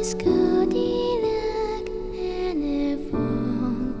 Amis kodilag ene vonkeagut